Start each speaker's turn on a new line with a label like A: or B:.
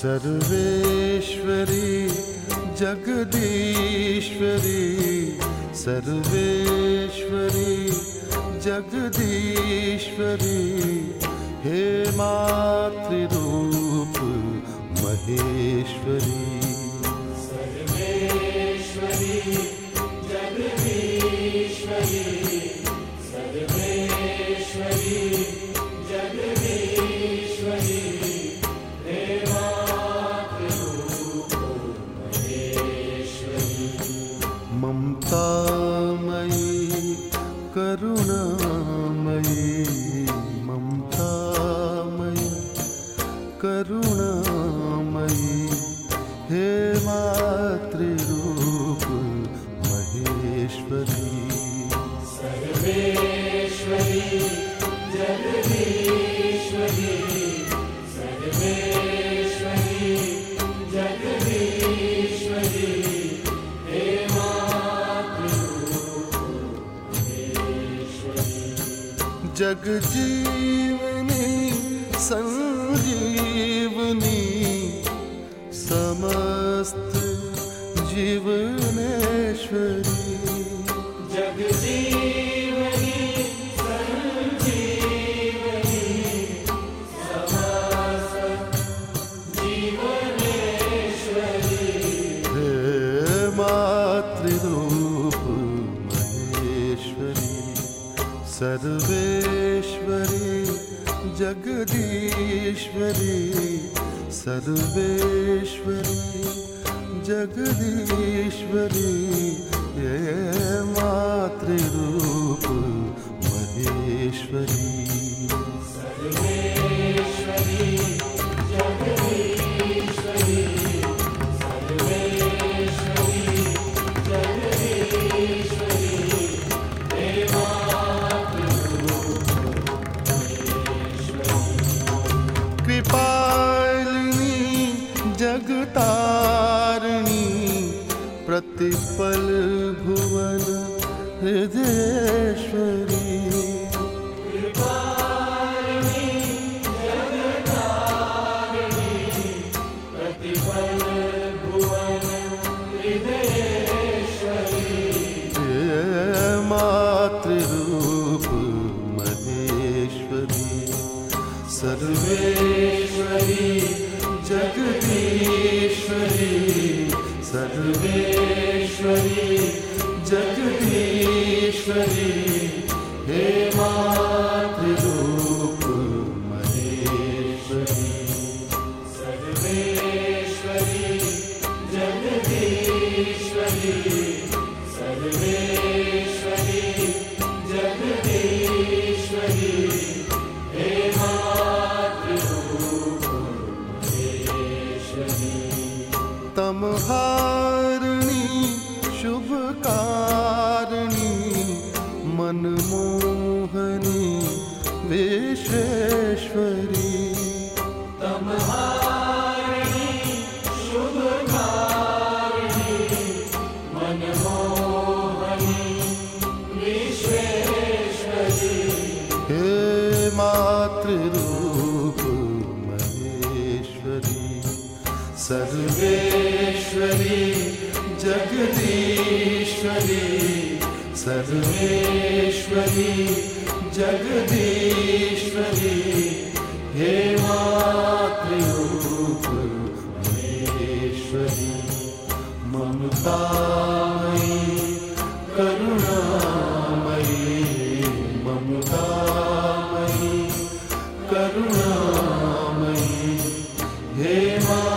A: सर्वेश्वरी जगदीश्वरी सर्वेश्वरी जगदीश्वरी हे मातृरूप महेश्वरी। करुणामयी ममतामयी करुणामयी हे मातृरूप जगजीवनी संजीवनी समस्त जीवनेश्वरी।
B: जगजीवनी सञ्जीवनी समस्त जीवनेश्वरी।
A: हे मातृरूप सर्वेश्वरी जगदीश्वरी सर्वेश्वरी जगदीश्वरी ये मातृरूप महेश्वरी। जगतारिणी प्रतिपल भुवन हृदयेश्वरी सर्वेश्वरी जगदीश्वरी हे मातृरूप महेश्वरी।
B: सर्वेश्वरी जगदीश्वरी सर्वेश्वरी जगदीश्वरी हे मातृरूप महेश्वरी।
A: तमहारिणी मनमोहनी विश्वेश्वरी। मातृरूप महेश्वरी सर्वेश्वरी जगदीश्वरी सर्वेश्वरी जगदीश्वरी हे मातृरूप महेश्वरी ममतामयी करुणामयी ममतामयी करुणामयी हे मातृरूप